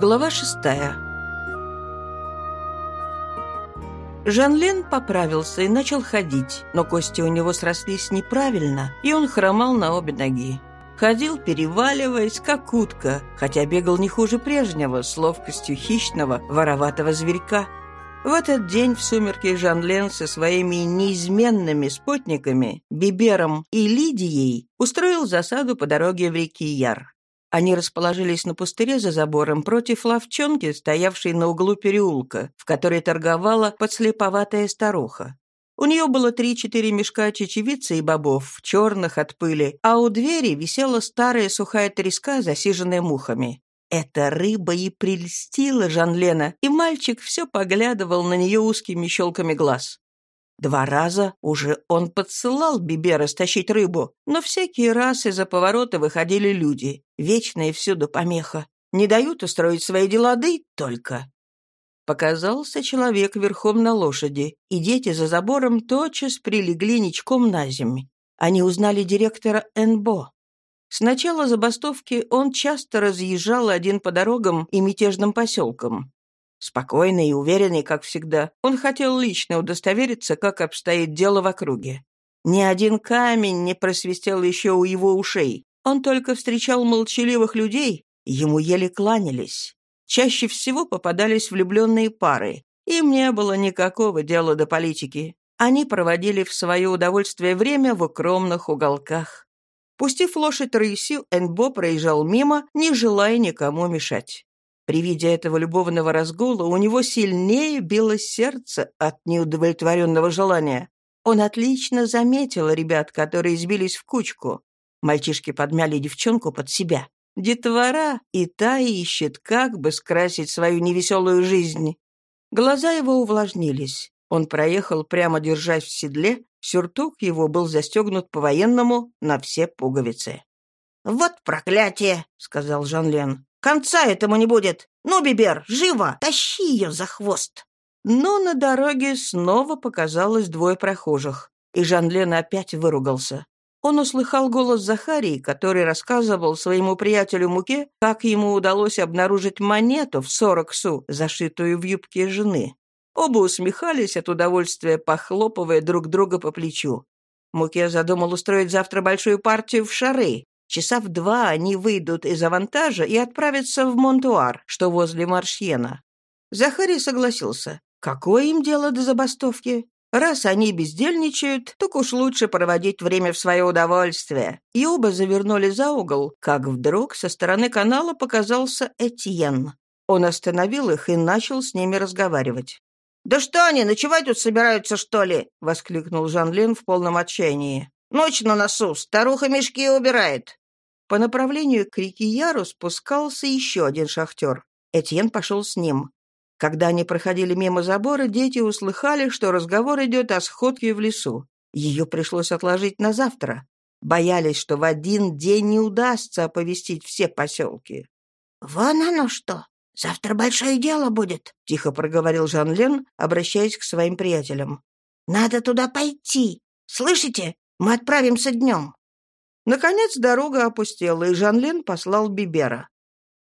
Глава шестая Жан-Лен поправился и начал ходить, но кости у него срослись неправильно, и он хромал на обе ноги. Ходил, переваливаясь, как утка, хотя бегал не хуже прежнего, с ловкостью хищного, вороватого зверька. В этот день в сумерке Жан-Лен со своими неизменными спутниками, Бибером и Лидией, устроил засаду по дороге в реки Яр. Они расположились на пустыре за забором против ловчонки, стоявшей на углу переулка, в которой торговала подслеповатая старуха. У нее было три-четыре мешка чечевицы и бобов, черных от пыли, а у двери висела старая сухая треска, засиженная мухами. Эта рыба и прельстила Жан-Лена, и мальчик все поглядывал на нее узкими щелками глаз. Два раза уже он подсылал Бибера стащить рыбу, но всякий раз из-за поворота выходили люди. Вечная всюду помеха. Не дают устроить свои дела, да и только. Показался человек верхом на лошади, и дети за забором тотчас прилегли ничком на землю. Они узнали директора НБО. С начала забастовки он часто разъезжал один по дорогам и мятежным поселкам. Спокойный и уверенный, как всегда, он хотел лично удостовериться, как обстоит дело в округе. Ни один камень не просвистел еще у его ушей. Он только встречал молчаливых людей, ему еле кланялись. Чаще всего попадались влюбленные пары. Им не было никакого дела до политики. Они проводили в свое удовольствие время в укромных уголках. Пустив лошадь рысью, Энбо проезжал мимо, не желая никому мешать. При виде этого любовного разгула у него сильнее било сердце от неудовлетворенного желания. Он отлично заметил ребят, которые сбились в кучку. Мальчишки подмяли девчонку под себя. Детвора и та ищет, как бы скрасить свою невеселую жизнь. Глаза его увлажнились. Он проехал, прямо держась в седле, сюртук его был застегнут по-военному на все пуговицы. «Вот проклятие!» — сказал Жан-Лен. Конца этому не будет. Ну, Бибер, живо, тащи ее за хвост. Но на дороге снова показалось двое прохожих, и Жан-Лен опять выругался. Он услыхал голос Захарии, который рассказывал своему приятелю Муке, как ему удалось обнаружить монету в сорок су, зашитую в юбке жены. Оба усмехались от удовольствия, похлопывая друг друга по плечу. Муке задумал устроить завтра большую партию в шары, Часа в два они выйдут из авантажа и отправятся в Монтуар, что возле Маршьена. Захарий согласился. Какое им дело до забастовки? Раз они бездельничают, так уж лучше проводить время в свое удовольствие. И оба завернули за угол, как вдруг со стороны канала показался Этьен. Он остановил их и начал с ними разговаривать. «Да что они, ночевать тут собираются, что ли?» — воскликнул Жан-Лен в полном отчаянии. «Ночь на носу, старуха мешки убирает». По направлению к реке Яру спускался еще один шахтер. Этьен пошел с ним. Когда они проходили мимо забора, дети услыхали, что разговор идет о сходке в лесу. Ее пришлось отложить на завтра. Боялись, что в один день не удастся оповестить все поселки. «Вон оно что! Завтра большое дело будет!» — тихо проговорил Жан-Лен, обращаясь к своим приятелям. «Надо туда пойти! Слышите? Мы отправимся днем!» Наконец дорога опустела, и Жанлен послал Бибера.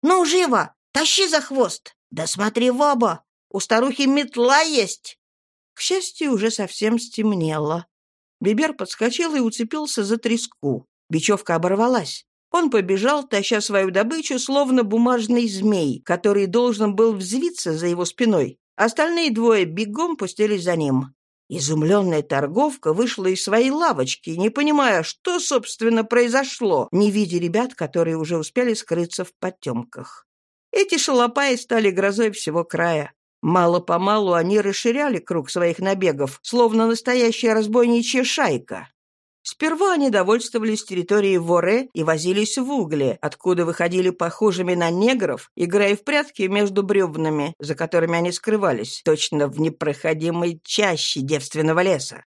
«Ну, живо! Тащи за хвост! Да смотри в оба! У старухи метла есть!» К счастью, уже совсем стемнело. Бибер подскочил и уцепился за треску. Бечевка оборвалась. Он побежал, таща свою добычу, словно бумажный змей, который должен был взвиться за его спиной. Остальные двое бегом пустились за ним. Изумленная торговка вышла из своей лавочки, не понимая, что, собственно, произошло, не видя ребят, которые уже успели скрыться в потемках. Эти шалопаи стали грозой всего края. Мало-помалу они расширяли круг своих набегов, словно настоящая разбойничья шайка. Сперва они довольствовались территорией Воре и возились в угле, откуда выходили похожими на негров, играя в прятки между бревнами, за которыми они скрывались, точно в непроходимой чаще девственного леса.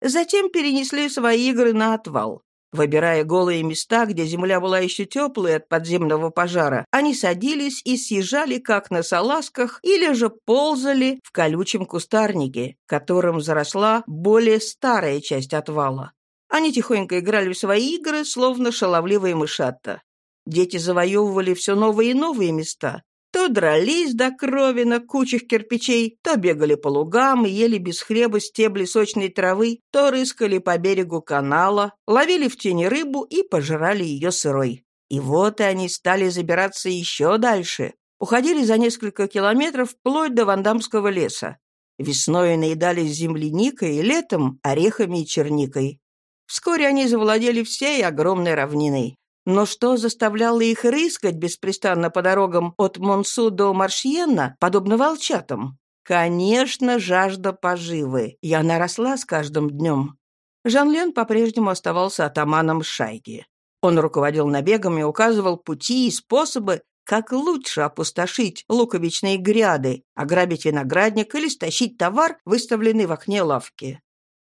Затем перенесли свои игры на отвал. Выбирая голые места, где земля была еще теплой от подземного пожара, они садились и съезжали, как на салазках, или же ползали в колючем кустарнике, которым заросла более старая часть отвала. Они тихонько играли в свои игры, словно шаловливые мышата. Дети завоевывали все новые и новые места. То дрались до крови на кучах кирпичей, то бегали по лугам и ели без хлеба стебли сочной травы, то рыскали по берегу канала, ловили в тени рыбу и пожирали ее сырой. И вот и они стали забираться еще дальше. Уходили за несколько километров вплоть до Вандамского леса. Весной наедались земляникой, и летом — орехами и черникой. Вскоре они завладели всей огромной равниной. Но что заставляло их рыскать беспрестанно по дорогам от Монсу до Маршьена, подобно волчатам? Конечно, жажда поживы, и она росла с каждым днем. Жан-Лен по-прежнему оставался атаманом шайки. Он руководил набегами, указывал пути и способы, как лучше опустошить луковичные гряды, ограбить виноградник или стащить товар, выставленный в окне лавки.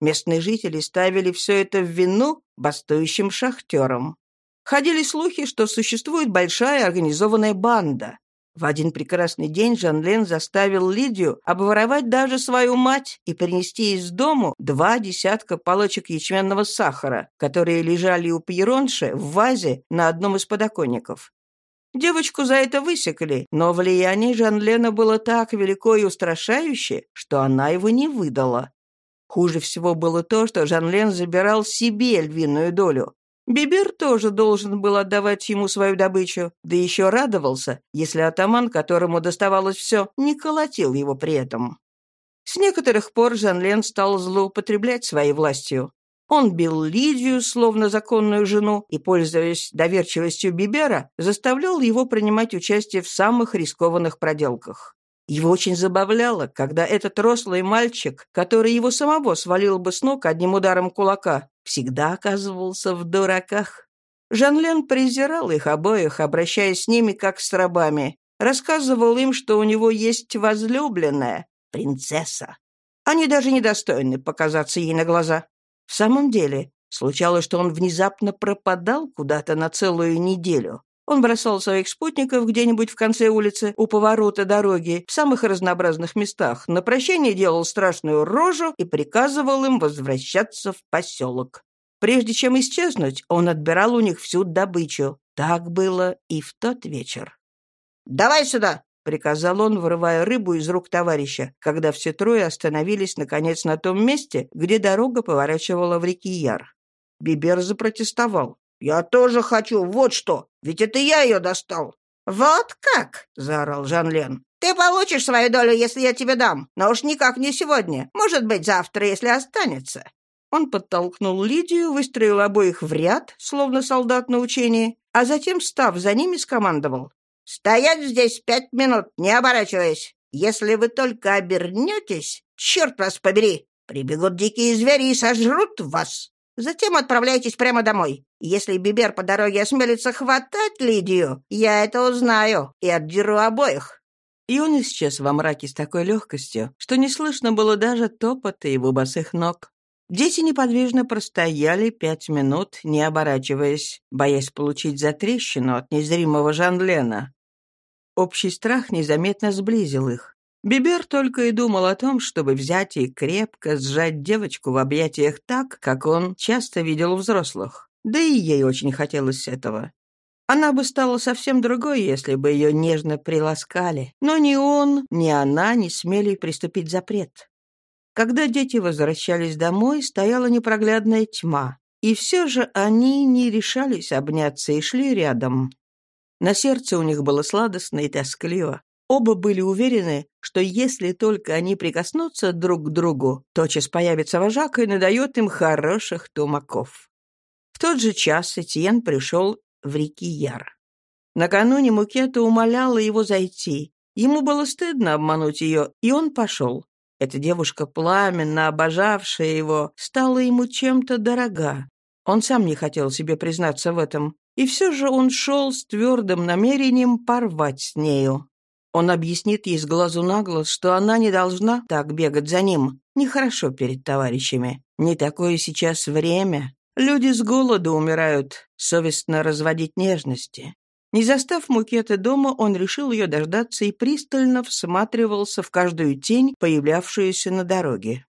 Местные жители ставили все это в вину бастующим шахтерам. Ходили слухи, что существует большая организованная банда. В один прекрасный день Жан-Лен заставил Лидию обворовать даже свою мать и принести из дому два десятка палочек ячменного сахара, которые лежали у Пьеронши в вазе на одном из подоконников. Девочку за это высекли, но влияние Жан-Лена было так велико и устрашающее, что она его не выдала. Хуже всего было то, что Жан-Лен забирал себе львиную долю. Бибер тоже должен был отдавать ему свою добычу, да еще радовался, если атаман, которому доставалось все, не колотил его при этом. С некоторых пор Жан-Лен стал злоупотреблять своей властью. Он бил Лидию, словно законную жену, и, пользуясь доверчивостью Бибера, заставлял его принимать участие в самых рискованных проделках. Его очень забавляло, когда этот рослый мальчик, который его самого свалил бы с ног одним ударом кулака, всегда оказывался в дураках. Жан-Лен презирал их обоих, обращаясь с ними как с рабами. Рассказывал им, что у него есть возлюбленная, принцесса. Они даже недостойны показаться ей на глаза. В самом деле, случалось, что он внезапно пропадал куда-то на целую неделю. Он бросал своих спутников где-нибудь в конце улицы, у поворота дороги, в самых разнообразных местах, на прощание делал страшную рожу и приказывал им возвращаться в поселок. Прежде чем исчезнуть, он отбирал у них всю добычу. Так было и в тот вечер. «Давай сюда!» — приказал он, вырывая рыбу из рук товарища, когда все трое остановились, наконец, на том месте, где дорога поворачивала в реки Яр. Бибер запротестовал. «Я тоже хочу, вот что! Ведь это я ее достал!» «Вот как!» — заорал Жан-Лен. «Ты получишь свою долю, если я тебе дам, но уж никак не сегодня. Может быть, завтра, если останется». Он подтолкнул Лидию, выстроил обоих в ряд, словно солдат на учении, а затем, став за ними, скомандовал. «Стоять здесь пять минут, не оборачиваясь. Если вы только обернетесь, черт вас побери, прибегут дикие звери и сожрут вас. Затем отправляйтесь прямо домой. Если Бибер по дороге осмелится хватать Лидию, я это узнаю и отдеру обоих». И он исчез во мраке с такой легкостью, что не слышно было даже топота его босых ног. Дети неподвижно простояли пять минут, не оборачиваясь, боясь получить затрещину от незримого Жанлена. Общий страх незаметно сблизил их. Бибер только и думал о том, чтобы взять и крепко сжать девочку в объятиях так, как он часто видел у взрослых. Да и ей очень хотелось этого. Она бы стала совсем другой, если бы ее нежно приласкали. Но ни он, ни она не смели приступить запрет. Когда дети возвращались домой, стояла непроглядная тьма. И все же они не решались обняться и шли рядом. На сердце у них было сладостно и тоскливо. Оба были уверены, что если только они прикоснутся друг к другу, тотчас появится вожак и надает им хороших тумаков. В тот же час Этьен пришел в реки Яр. Накануне Мукета умоляла его зайти. Ему было стыдно обмануть ее, и он пошел. Эта девушка, пламенно обожавшая его, стала ему чем-то дорога. Он сам не хотел себе признаться в этом. И все же он шел с твердым намерением порвать с нею. Он объяснит ей с глазу на глаз, что она не должна так бегать за ним. Нехорошо перед товарищами. Не такое сейчас время. Люди с голоду умирают, совестно разводить нежности. Не застав Мукеты дома, он решил ее дождаться и пристально всматривался в каждую тень, появлявшуюся на дороге.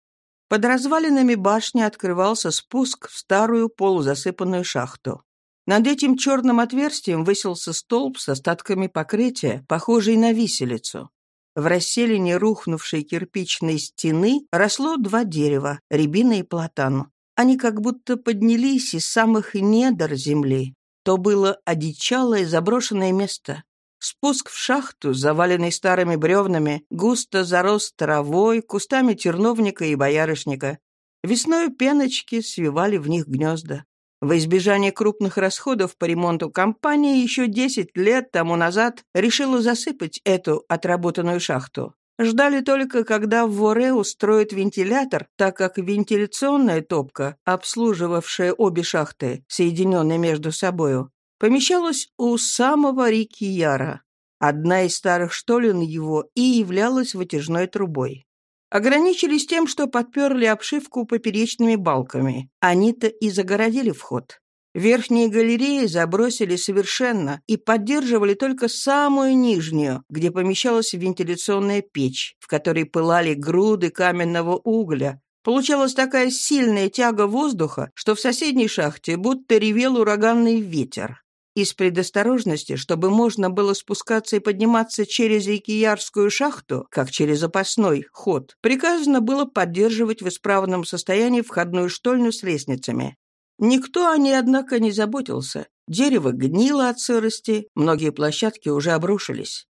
Под развалинами башни открывался спуск в старую полузасыпанную шахту. Над этим черным отверстием высился столб с остатками покрытия, похожий на виселицу. В расселине рухнувшей кирпичной стены росло два дерева — рябина и платан. Они как будто поднялись из самых недр земли. То было одичалое заброшенное место. Спуск в шахту, заваленный старыми бревнами, густо зарос травой, кустами терновника и боярышника. Весною пеночки свивали в них гнезда. Во избежание крупных расходов по ремонту компания еще 10 лет тому назад решила засыпать эту отработанную шахту. Ждали только, когда в Воре устроят вентилятор, так как вентиляционная топка, обслуживавшая обе шахты, соединенные между собою, помещалась у самого реки Яра. Одна из старых штолен его и являлась вытяжной трубой. Ограничились тем, что подперли обшивку поперечными балками. Они-то и загородили вход. Верхние галереи забросили совершенно и поддерживали только самую нижнюю, где помещалась вентиляционная печь, в которой пылали груды каменного угля. Получалась такая сильная тяга воздуха, что в соседней шахте будто ревел ураганный ветер. Из предосторожности, чтобы можно было спускаться и подниматься через Икиярскую шахту, как через запасной ход, приказано было поддерживать в исправном состоянии входную штольню с лестницами. Никто о ней, однако, не заботился. Дерево гнило от сырости, многие площадки уже обрушились.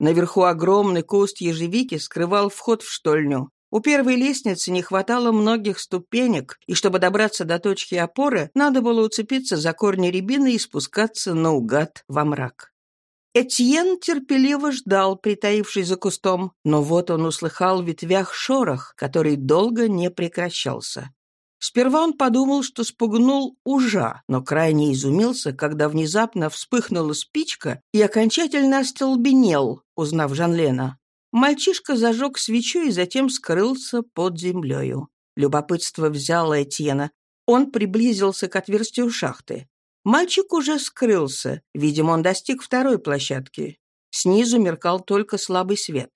Наверху огромный куст ежевики скрывал вход в штольню. У первой лестницы не хватало многих ступенек, и чтобы добраться до точки опоры, надо было уцепиться за корни рябины и спускаться наугад во мрак. Этьен терпеливо ждал, притаившись за кустом, но вот он услыхал в ветвях шорох, который долго не прекращался. Сперва он подумал, что спугнул ужа, но крайне изумился, когда внезапно вспыхнула спичка и окончательно остолбенел, узнав Жанлена. Мальчишка зажег свечу и затем скрылся под землею. Любопытство взяло Этьена. Он приблизился к отверстию шахты. Мальчик уже скрылся. Видимо, он достиг второй площадки. Снизу меркал только слабый свет.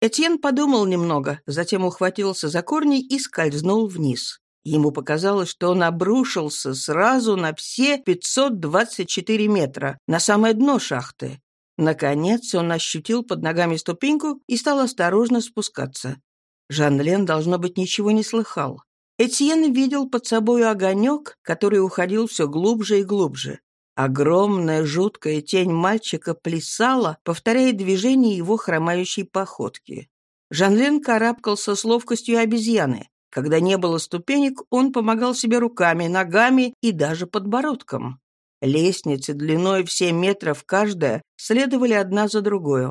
Этьен подумал немного, затем ухватился за корни и скользнул вниз. Ему показалось, что он обрушился сразу на все 524 метра, на самое дно шахты. Наконец он ощутил под ногами ступеньку и стал осторожно спускаться. Жан-Лен, должно быть, ничего не слыхал. Этьен видел под собой огонек, который уходил все глубже и глубже. Огромная жуткая тень мальчика плясала, повторяя движение его хромающей походки. Жан-Лен карабкался с ловкостью обезьяны. Когда не было ступенек, он помогал себе руками, ногами и даже подбородком. Лестницы длиной в семь метров каждая следовали одна за другой.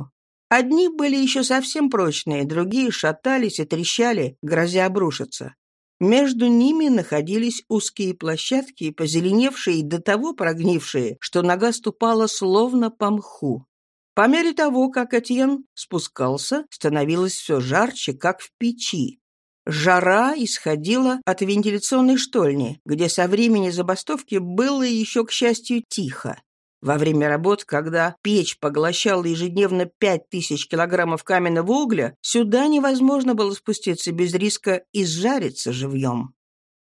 Одни были еще совсем прочные, другие шатались и трещали, грозя обрушиться. Между ними находились узкие площадки, позеленевшие и до того прогнившие, что нога ступала словно по мху. По мере того, как Этьен спускался, становилось все жарче, как в печи. Жара исходила от вентиляционной штольни, где со времени забастовки было еще, к счастью, тихо. Во время работ, когда печь поглощала ежедневно 5000 килограммов каменного угля, сюда невозможно было спуститься без риска изжариться живьем.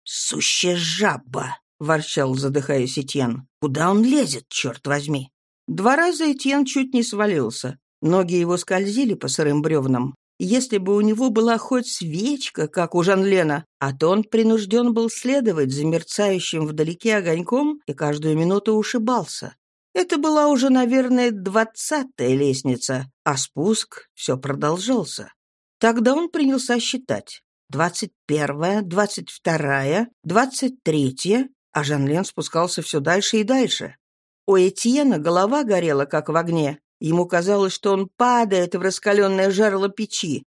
«Сущая жаба!» — ворчал, задыхаясь Этьен. «Куда он лезет, черт возьми?» Два раза Этьен чуть не свалился. Ноги его скользили по сырым бревнам. Если бы у него была хоть свечка, как у Жанлена, а то он принужден был следовать за мерцающим вдалеке огоньком и каждую минуту ушибался. Это была уже, наверное, двадцатая лестница, а спуск все продолжался. Тогда он принялся считать. Двадцать первая, двадцать вторая, двадцать третья, а Жанлен спускался все дальше и дальше. У Этьена голова горела, как в огне, Ему казалось, что он падает в раскаленное жерло печи.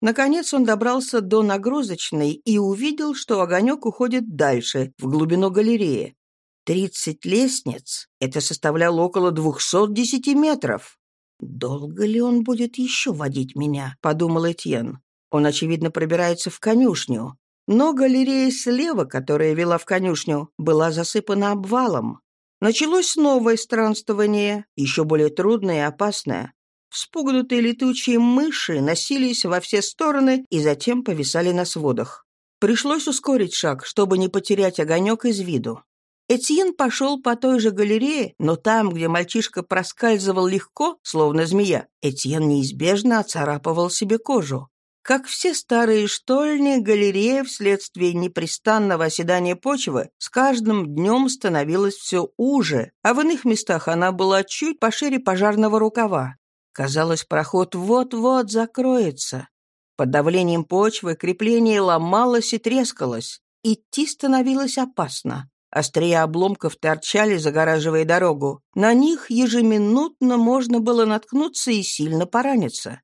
Наконец он добрался до нагрузочной и увидел, что огонек уходит дальше, в глубину галереи. Тридцать лестниц — это составляло около двухсот десяти метров. «Долго ли он будет еще водить меня?» — подумал Этьен. Он, очевидно, пробирается в конюшню. Но галерея слева, которая вела в конюшню, была засыпана обвалом. Началось новое странствование, еще более трудное и опасное. Вспугнутые летучие мыши носились во все стороны и затем повисали на сводах. Пришлось ускорить шаг, чтобы не потерять огонек из виду. Этьен пошел по той же галерее, но там, где мальчишка проскальзывал легко, словно змея, Этьен неизбежно оцарапывал себе кожу. Как все старые штольни, галерея вследствие непрестанного оседания почвы с каждым днем становилась все уже, а в иных местах она была чуть пошире пожарного рукава. Казалось, проход вот-вот закроется. Под давлением почвы крепление ломалось и трескалось. Идти становилось опасно. Острия обломков торчали, загораживая дорогу. На них ежеминутно можно было наткнуться и сильно пораниться.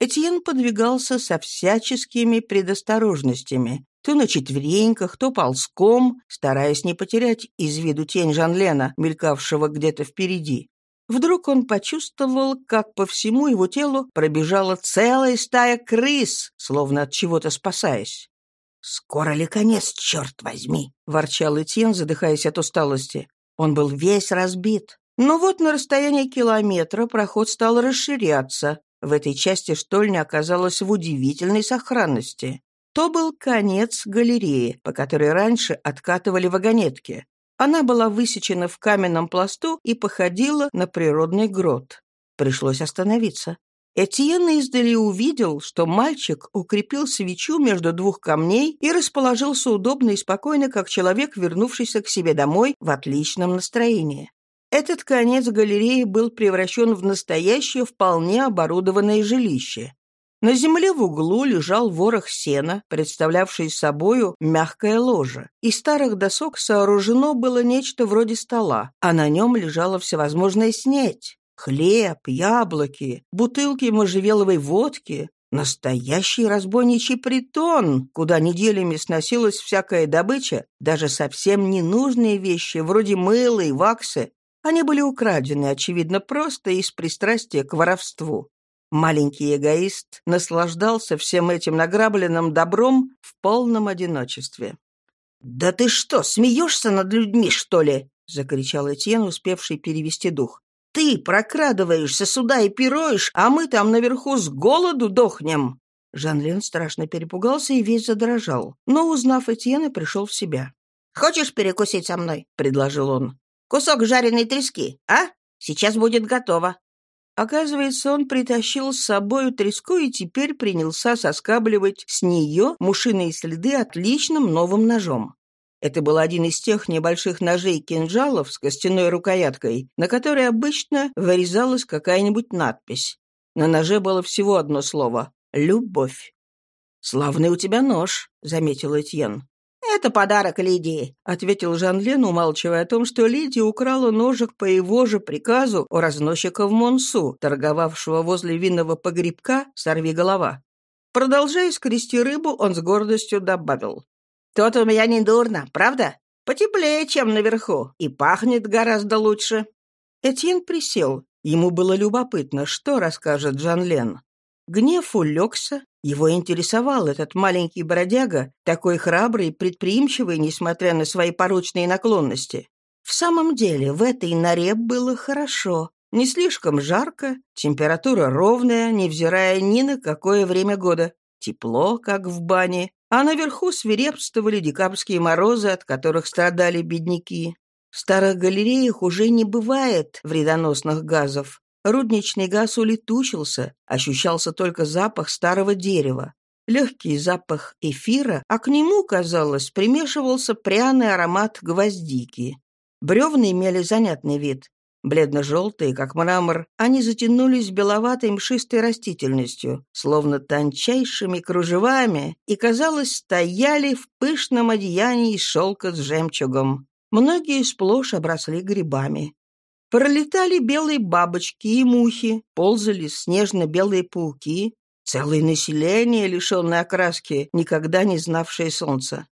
Этьен подвигался со всяческими предосторожностями, то на четвереньках, то ползком, стараясь не потерять из виду тень Жанлена, мелькавшего где-то впереди. Вдруг он почувствовал, как по всему его телу пробежала целая стая крыс, словно от чего-то спасаясь. «Скоро ли конец, черт возьми?» — ворчал Этьен, задыхаясь от усталости. Он был весь разбит. Но вот на расстоянии километра проход стал расширяться. В этой части штольня оказалась в удивительной сохранности. То был конец галереи, по которой раньше откатывали вагонетки. Она была высечена в каменном пласту и походила на природный грот. Пришлось остановиться. Этьен издали увидел, что мальчик укрепил свечу между двух камней и расположился удобно и спокойно, как человек, вернувшийся к себе домой в отличном настроении. Этот конец галереи был превращен в настоящее вполне оборудованное жилище. На земле в углу лежал ворох сена, представлявший собою мягкое ложе. Из старых досок сооружено было нечто вроде стола, а на нем лежала всевозможная снеть. Хлеб, яблоки, бутылки можжевеловой водки. Настоящий разбойничий притон, куда неделями сносилась всякая добыча, даже совсем ненужные вещи, вроде мыла и ваксы. Они были украдены, очевидно, просто из пристрастия к воровству. Маленький эгоист наслаждался всем этим награбленным добром в полном одиночестве. «Да ты что, смеешься над людьми, что ли?» — закричал Этьен, успевший перевести дух. Ты прокрадываешься сюда и пируешь, а мы там наверху с голоду дохнем!» Жан-Лен страшно перепугался и весь задрожал, но, узнав Этьена, пришел в себя. «Хочешь перекусить со мной?» — предложил он. «Кусок жареной трески, а? Сейчас будет готово». Оказывается, он притащил с собою треску и теперь принялся соскабливать с нее мушиные следы отличным новым ножом. Это был один из тех небольших ножей-кинжалов с костяной рукояткой, на которой обычно вырезалась какая-нибудь надпись. На ноже было всего одно слово — «любовь». «Славный у тебя нож», — заметил Этьен. «Это подарок Лидии», — ответил Жан-Лен, умалчивая о том, что Лидия украла ножик по его же приказу у разносчика в Монсу, торговавшего возле винного погребка «Сорви голова». Продолжая скрести рыбу, он с гордостью добавил. Тут у меня не дурно, правда? Потеплее, чем наверху, и пахнет гораздо лучше». Этьен присел. Ему было любопытно, что расскажет Жан-Лен. Гнев улегся, его интересовал этот маленький бродяга, такой храбрый предприимчивый, несмотря на свои порочные наклонности. В самом деле, в этой норе было хорошо. Не слишком жарко, температура ровная, невзирая ни на какое время года. Тепло, как в бане, а наверху свирепствовали декабрьские морозы, от которых страдали бедняки. В старых галереях уже не бывает вредоносных газов. Рудничный газ улетучился, ощущался только запах старого дерева. Легкий запах эфира, а к нему, казалось, примешивался пряный аромат гвоздики. Бревна имели занятный вид. Бледно-желтые, как мрамор, они затянулись беловатой мшистой растительностью, словно тончайшими кружевами, и, казалось, стояли в пышном одеянии из шелка с жемчугом. Многие сплошь обросли грибами. Пролетали белые бабочки и мухи, ползали снежно-белые пауки, целое население, лишенное окраски, никогда не знавшее солнца.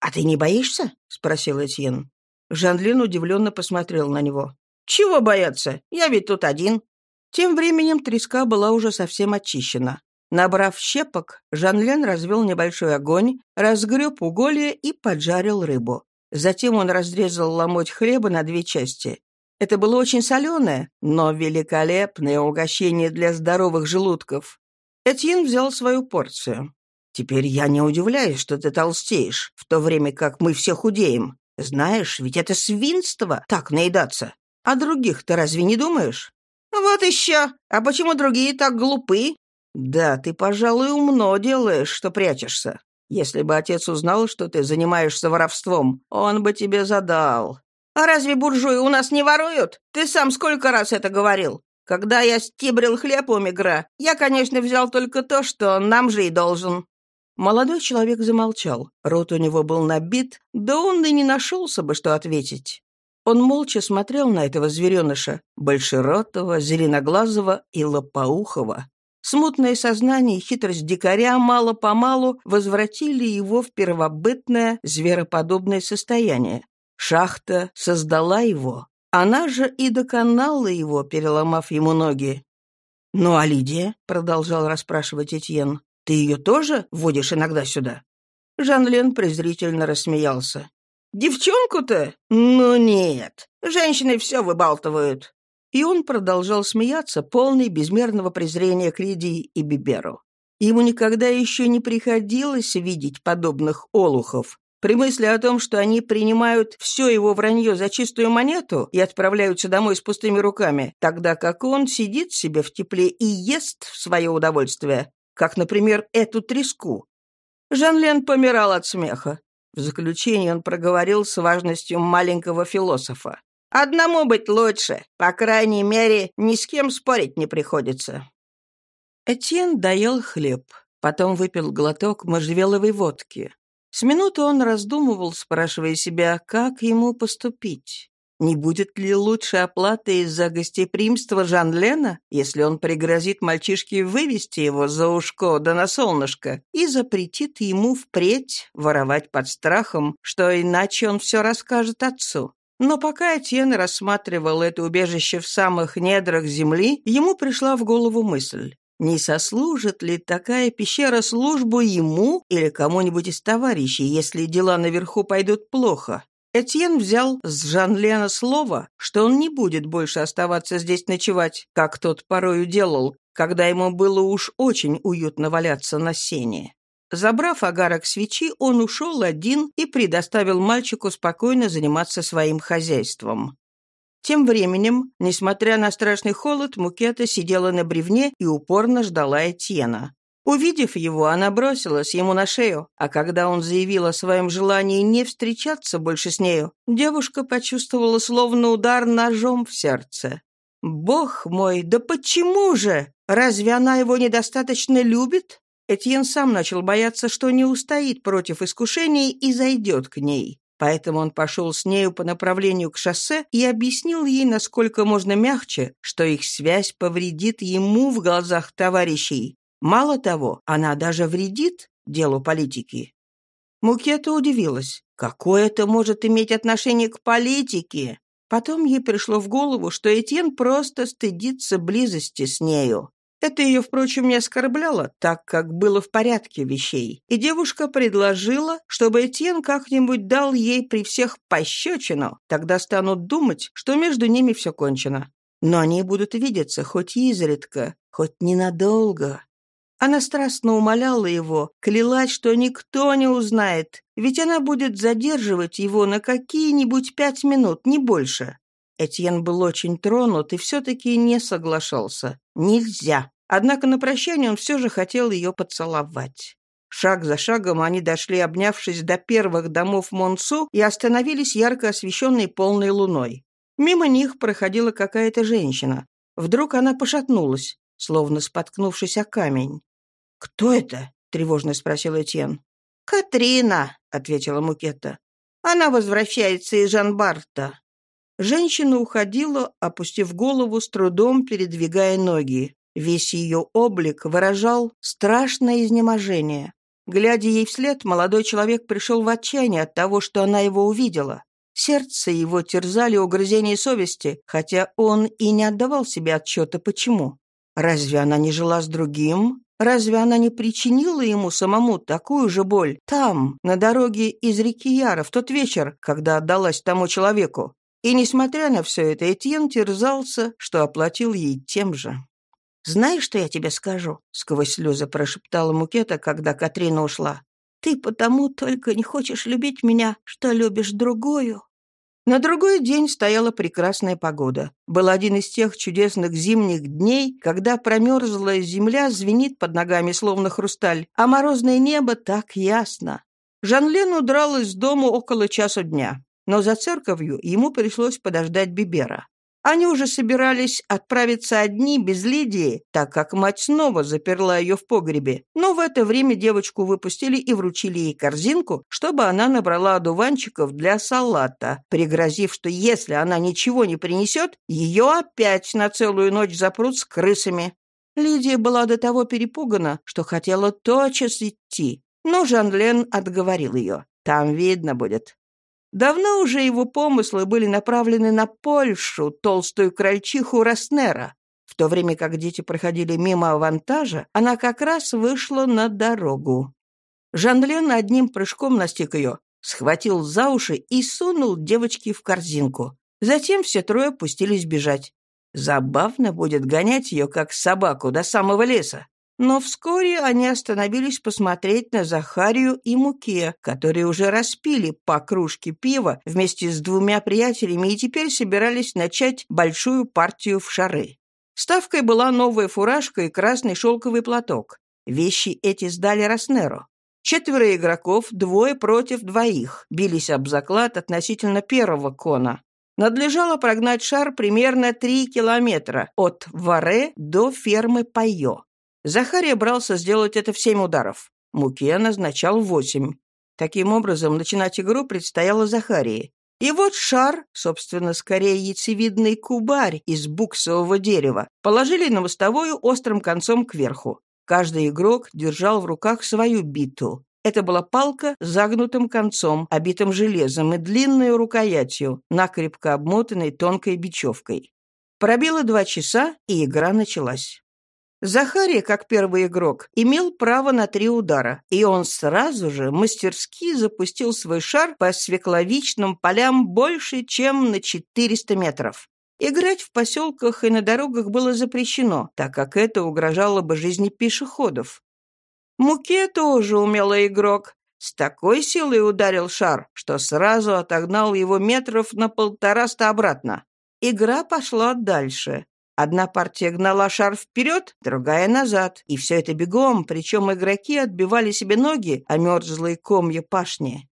«А ты не боишься?» — спросил Этьен. Жанлин удивленно посмотрел на него. «Чего бояться? Я ведь тут один». Тем временем треска была уже совсем очищена. Набрав щепок, Жанлен развел небольшой огонь, разгреб уголья и поджарил рыбу. Затем он разрезал ломоть хлеба на две части. Это было очень соленое, но великолепное угощение для здоровых желудков. Этьен взял свою порцию. «Теперь я не удивляюсь, что ты толстеешь, в то время как мы все худеем. Знаешь, ведь это свинство так наедаться. А других ты разве не думаешь? Вот еще. А почему другие так глупы? Да, ты, пожалуй, умно делаешь, что прячешься. Если бы отец узнал, что ты занимаешься воровством, он бы тебе задал. А разве буржуи у нас не воруют? Ты сам сколько раз это говорил? Когда я стибрил хлеб у Мигра, я, конечно, взял только то, что нам же и должен». Молодой человек замолчал. Рот у него был набит, да он и не нашелся бы, что ответить. Он молча смотрел на этого звереныша, большеротого, зеленоглазого и лопоухого. Смутное сознание и хитрость дикаря мало-помалу возвратили его в первобытное звероподобное состояние. Шахта создала его, она же и доконала его, переломав ему ноги. «Ну а Лидия?» — продолжал расспрашивать Этьен. «Ты ее тоже водишь иногда сюда?» Жан-Лен презрительно рассмеялся. «Девчонку-то? Ну нет. Женщины все выбалтывают». И он продолжал смеяться, полный безмерного презрения к Лидии и Биберу. Ему никогда еще не приходилось видеть подобных олухов, при мысли о том, что они принимают все его вранье за чистую монету и отправляются домой с пустыми руками, тогда как он сидит себе в тепле и ест в свое удовольствие, как, например, эту треску. Жан-Лен помирал от смеха. В заключение он проговорил с важностью маленького философа. «Одному быть лучше. По крайней мере, ни с кем спорить не приходится». Этьен доел хлеб, потом выпил глоток можжевеловой водки. С минуты он раздумывал, спрашивая себя, как ему поступить. Не будет ли лучше оплаты из-за гостеприимства Жан-Лена, если он пригрозит мальчишке вывести его за ушко да на солнышко и запретит ему впредь воровать под страхом, что иначе он все расскажет отцу? Но пока Этьен рассматривал это убежище в самых недрах земли, ему пришла в голову мысль. Не сослужит ли такая пещера службу ему или кому-нибудь из товарищей, если дела наверху пойдут плохо? Этьен взял с Жан-Лена слово, что он не будет больше оставаться здесь ночевать, как тот порою делал, когда ему было уж очень уютно валяться на сене. Забрав агарок свечи, он ушел один и предоставил мальчику спокойно заниматься своим хозяйством. Тем временем, несмотря на страшный холод, Мукета сидела на бревне и упорно ждала Этьена. Увидев его, она бросилась ему на шею, а когда он заявил о своем желании не встречаться больше с нею, девушка почувствовала словно удар ножом в сердце. «Бог мой, да почему же? Разве она его недостаточно любит?» Этьен сам начал бояться, что не устоит против искушений и зайдет к ней. Поэтому он пошел с нею по направлению к шоссе и объяснил ей, насколько можно мягче, что их связь повредит ему в глазах товарищей. Мало того, она даже вредит делу политики. Мукета удивилась. Какое это может иметь отношение к политике? Потом ей пришло в голову, что Этьен просто стыдится близости с нею. Это ее, впрочем, не оскорбляло, так как было в порядке вещей. И девушка предложила, чтобы Этьен как-нибудь дал ей при всех пощечину. Тогда станут думать, что между ними все кончено. Но они будут видеться хоть изредка, хоть ненадолго. Она страстно умоляла его, клялась, что никто не узнает, ведь она будет задерживать его на какие-нибудь пять минут, не больше. Этьен был очень тронут и все-таки не соглашался. Нельзя. Однако на прощание он все же хотел ее поцеловать. Шаг за шагом они дошли, обнявшись до первых домов Монсу, и остановились ярко освещенной полной луной. Мимо них проходила какая-то женщина. Вдруг она пошатнулась, словно споткнувшись о камень. «Кто это?» — тревожно спросил Этьен. «Катрина», — ответила Мукетта. «Она возвращается из Жанбарта». Женщина уходила, опустив голову, с трудом передвигая ноги. Весь ее облик выражал страшное изнеможение. Глядя ей вслед, молодой человек пришел в отчаяние от того, что она его увидела. Сердце его терзали угрызения совести, хотя он и не отдавал себе отчета, почему. Разве она не жила с другим? Разве она не причинила ему самому такую же боль там, на дороге из реки Яра, в тот вечер, когда отдалась тому человеку? И, несмотря на все это, Этьен терзался, что оплатил ей тем же. «Знаешь, что я тебе скажу?» — сквозь слезы прошептала Мукета, когда Катрина ушла. Ты потому только не хочешь любить меня, что любишь другую». На другой день стояла прекрасная погода. Был один из тех чудесных зимних дней, когда промерзлая земля звенит под ногами, словно хрусталь, а морозное небо так ясно. Жанлен удрал из дома около часу дня, но за церковью ему пришлось подождать Бибера. Они уже собирались отправиться одни без Лидии, так как мать снова заперла ее в погребе. Но в это время девочку выпустили и вручили ей корзинку, чтобы она набрала одуванчиков для салата, пригрозив, что если она ничего не принесет, ее опять на целую ночь запрут с крысами. Лидия была до того перепугана, что хотела тотчас идти, но Жан-Лен отговорил ее. «Там видно будет. Давно уже его помыслы были направлены на Польшу, толстую крольчиху Роснера. В то время как дети проходили мимо авантажа, она как раз вышла на дорогу. Жанлен одним прыжком настиг ее, схватил за уши и сунул девочки в корзинку. Затем все трое пустились бежать. Забавно будет гонять ее, как собаку, до самого леса. Но вскоре они остановились посмотреть на Захарию и Муке, которые уже распили по кружке пива вместе с двумя приятелями и теперь собирались начать большую партию в шары. Ставкой была новая фуражка и красный шелковый платок. Вещи эти сдали Роснеру. Четверо игроков, двое против двоих, бились об заклад относительно первого кона. Надлежало прогнать шар примерно три километра от Варе до фермы Пайо. Захария брался сделать это в семь ударов. Муке назначал восемь. Таким образом, начинать игру предстояло Захарии. И вот шар, собственно, скорее яйцевидный кубарь из буксового дерева, положили на мостовую острым концом кверху. Каждый игрок держал в руках свою биту. Это была палка с загнутым концом, обитым железом и длинной рукоятью, накрепко обмотанной тонкой бечевкой. Пробило два часа, и игра началась. Захария, как первый игрок, имел право на три удара, и он сразу же мастерски запустил свой шар по свекловичным полям больше, чем на 400 метров. Играть в поселках и на дорогах было запрещено, так как это угрожало бы жизни пешеходов. Муке тоже умелый игрок. С такой силой ударил шар, что сразу отогнал его метров на полтораста обратно. Игра пошла дальше. Одна партия гнала шар вперед, другая назад. И все это бегом, причем игроки отбивали себе ноги, а мерзлые комья пашни.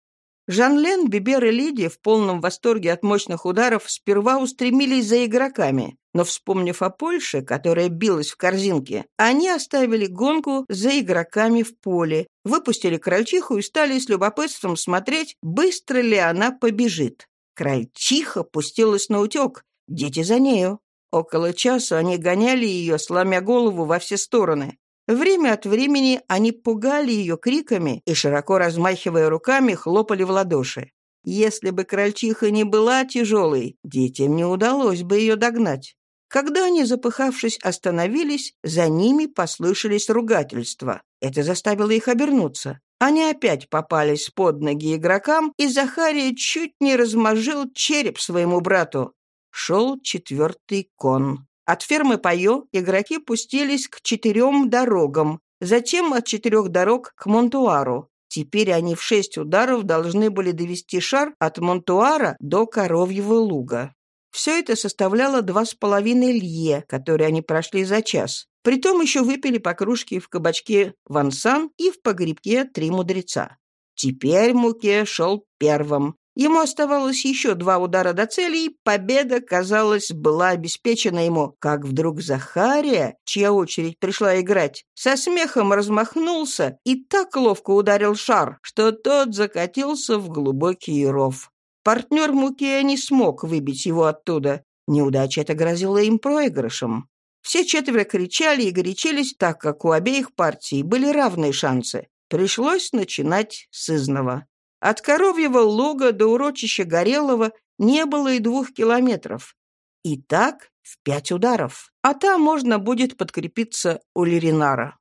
Жан-Лен, Бибер и Лидия в полном восторге от мощных ударов сперва устремились за игроками, но, вспомнив о Польше, которая билась в корзинке, они оставили гонку за игроками в поле, выпустили крольчиху и стали с любопытством смотреть, быстро ли она побежит. Крольчиха пустилась на утек, дети за нею. Около часа они гоняли ее, сломя голову во все стороны. Время от времени они пугали ее криками и, широко размахивая руками, хлопали в ладоши. Если бы крольчиха не была тяжелой, детям не удалось бы ее догнать. Когда они, запыхавшись, остановились, за ними послышались ругательства. Это заставило их обернуться. Они опять попались под ноги игрокам, и Захария чуть не размозжил череп своему брату шел четвертый кон. От фермы Пайо игроки пустились к четырем дорогам, затем от четырех дорог к Монтуару. Теперь они в шесть ударов должны были довести шар от Монтуара до Коровьего луга. Все это составляло два с половиной лье, которые они прошли за час. Притом еще выпили по кружке в кабачке «Вансан» и в погребке «Три мудреца». Теперь Муке шел первым. Ему оставалось еще два удара до цели, и победа, казалось, была обеспечена ему, как вдруг Захария, чья очередь пришла играть, со смехом размахнулся и так ловко ударил шар, что тот закатился в глубокий ров. Партнер Мукея не смог выбить его оттуда. Неудача это грозила им проигрышем. Все четверо кричали и горячились, так как у обеих партий были равные шансы. Пришлось начинать с изного. От Коровьего луга до урочища Горелого не было и двух километров. И так в пять ударов. А там можно будет подкрепиться у Леринара.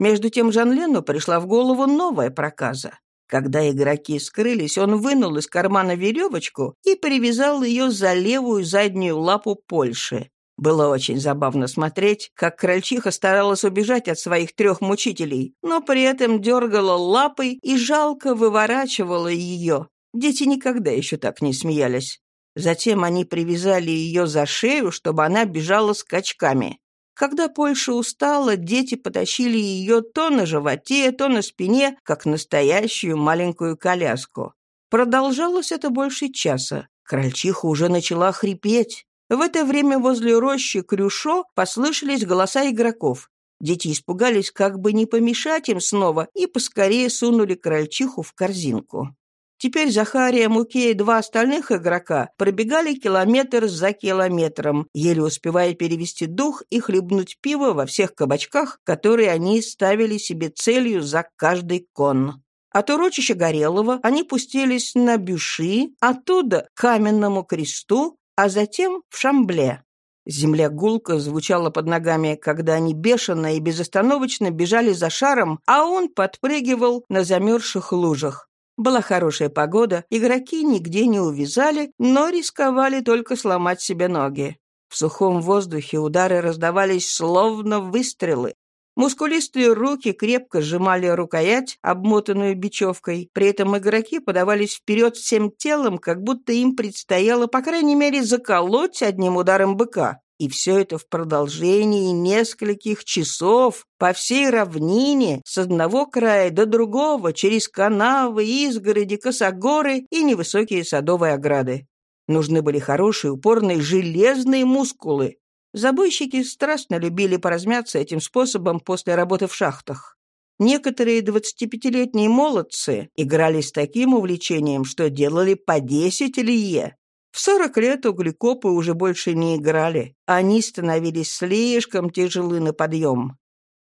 Между тем Жанлену пришла в голову новая проказа. Когда игроки скрылись, он вынул из кармана веревочку и привязал ее за левую заднюю лапу Польши. Было очень забавно смотреть, как крольчиха старалась убежать от своих трех мучителей, но при этом дергала лапой и жалко выворачивала ее. Дети никогда еще так не смеялись. Затем они привязали ее за шею, чтобы она бежала скачками. Когда Польша устала, дети потащили ее то на животе, то на спине, как настоящую маленькую коляску. Продолжалось это больше часа. Крольчиха уже начала хрипеть. В это время возле рощи Крюшо послышались голоса игроков. Дети испугались, как бы не помешать им снова, и поскорее сунули крольчиху в корзинку. Теперь Захария, Муке и два остальных игрока пробегали километр за километром, еле успевая перевести дух и хлебнуть пиво во всех кабачках, которые они ставили себе целью за каждый кон. От урочища Горелого они пустились на Бюши, оттуда к Каменному кресту, а затем в Шамбле. Земля гулко звучала под ногами, когда они бешено и безостановочно бежали за шаром, а он подпрыгивал на замерзших лужах. Была хорошая погода, игроки нигде не увязали, но рисковали только сломать себе ноги. В сухом воздухе удары раздавались словно выстрелы. Мускулистые руки крепко сжимали рукоять, обмотанную бечевкой. При этом игроки подавались вперед всем телом, как будто им предстояло, по крайней мере, заколоть одним ударом быка. И все это в продолжении нескольких часов по всей равнине, с одного края до другого, через канавы, изгороди, косогоры и невысокие садовые ограды. Нужны были хорошие, упорные, железные мускулы. Забойщики страстно любили поразмяться этим способом после работы в шахтах. Некоторые 25-летние молодцы играли с таким увлечением, что делали по 10 лие. В 40 лет углекопы уже больше не играли. Они становились слишком тяжелы на подъем.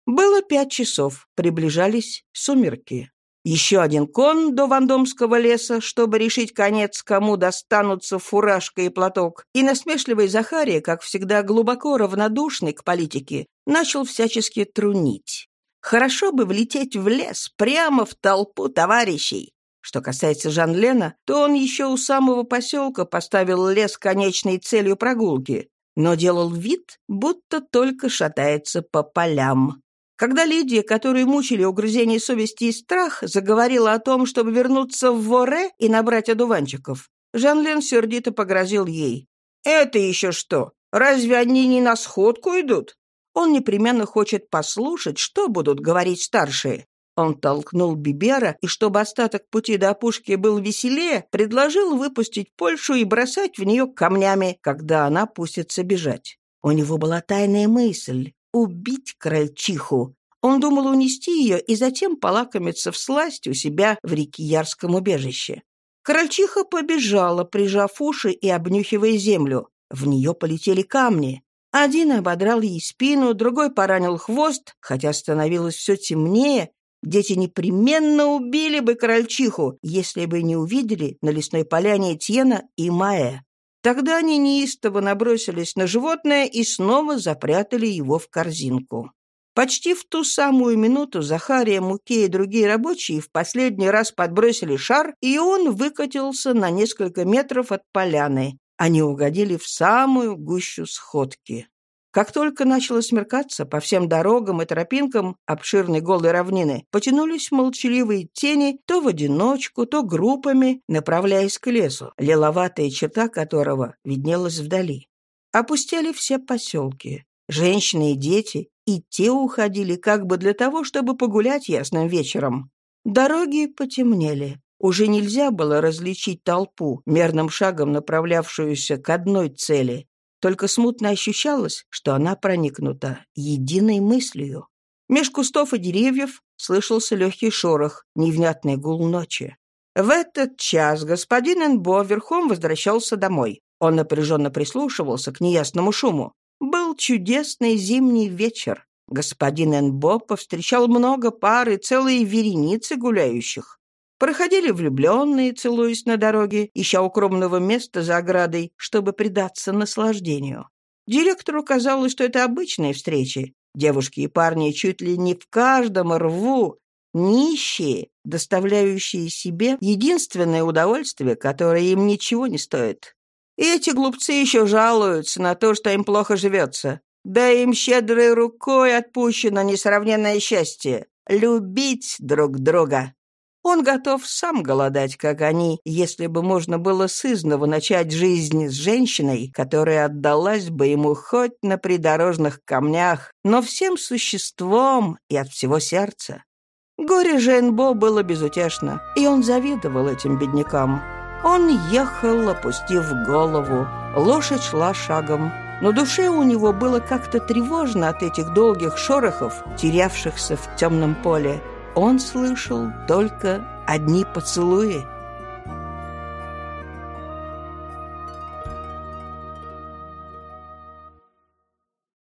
Было пять часов, приближались сумерки. Еще один кон до Вандомского леса, чтобы решить конец, кому достанутся фуражка и платок. И насмешливый Захария, как всегда глубоко равнодушный к политике, начал всячески трунить. Хорошо бы влететь в лес, прямо в толпу товарищей. Что касается Жан-Лена, то он еще у самого поселка поставил лес конечной целью прогулки, но делал вид, будто только шатается по полям. Когда Лидия, которую мучили угрызение совести и страх, заговорила о том, чтобы вернуться в Воре и набрать одуванчиков, Жан-Лен сердито погрозил ей. «Это еще что? Разве они не на сходку идут?» Он непременно хочет послушать, что будут говорить старшие. Он толкнул Бибера, и чтобы остаток пути до опушки был веселее, предложил выпустить Польшу и бросать в нее камнями, когда она пустится бежать. У него была тайная мысль — убить крольчиху. Он думал унести ее и затем полакомиться в сласть у себя в Рикиярском убежище. Крольчиха побежала, прижав уши и обнюхивая землю. В нее полетели камни. Один ободрал ей спину, другой поранил хвост, хотя становилось все темнее, Дети непременно убили бы крольчиху, если бы не увидели на лесной поляне Тьена и Маэ. Тогда они неистово набросились на животное и снова запрятали его в корзинку. Почти в ту самую минуту Захария, Муке и другие рабочие в последний раз подбросили шар, и он выкатился на несколько метров от поляны. Они угодили в самую гущу сходки. Как только начало смеркаться, по всем дорогам и тропинкам обширной голой равнины потянулись молчаливые тени то в одиночку, то группами, направляясь к лесу, лиловатая черта которого виднелась вдали. Опустили все поселки. Женщины и дети, и те уходили как бы для того, чтобы погулять ясным вечером. Дороги потемнели. Уже нельзя было различить толпу, мерным шагом направлявшуюся к одной цели только смутно ощущалось, что она проникнута единой мыслью. Меж кустов и деревьев слышался легкий шорох, невнятный гул ночи. В этот час господин Энбо верхом возвращался домой. Он напряженно прислушивался к неясному шуму. Был чудесный зимний вечер. Господин Энбо повстречал много пар и целые вереницы гуляющих. Проходили влюбленные, целуясь на дороге, ища укромного места за оградой, чтобы предаться наслаждению. Директору казалось, что это обычные встречи. Девушки и парни чуть ли не в каждом рву, нищие, доставляющие себе единственное удовольствие, которое им ничего не стоит. И эти глупцы еще жалуются на то, что им плохо живется. Да им щедрой рукой отпущено несравненное счастье — любить друг друга. Он готов сам голодать, как они, если бы можно было сызново начать жизнь с женщиной, которая отдалась бы ему хоть на придорожных камнях, но всем существом и от всего сердца. Горе Женбо было безутешно, и он завидовал этим беднякам. Он ехал, опустив голову. Лошадь шла шагом. Но душе у него было как-то тревожно от этих долгих шорохов, терявшихся в темном поле. Он слышал только одни поцелуи.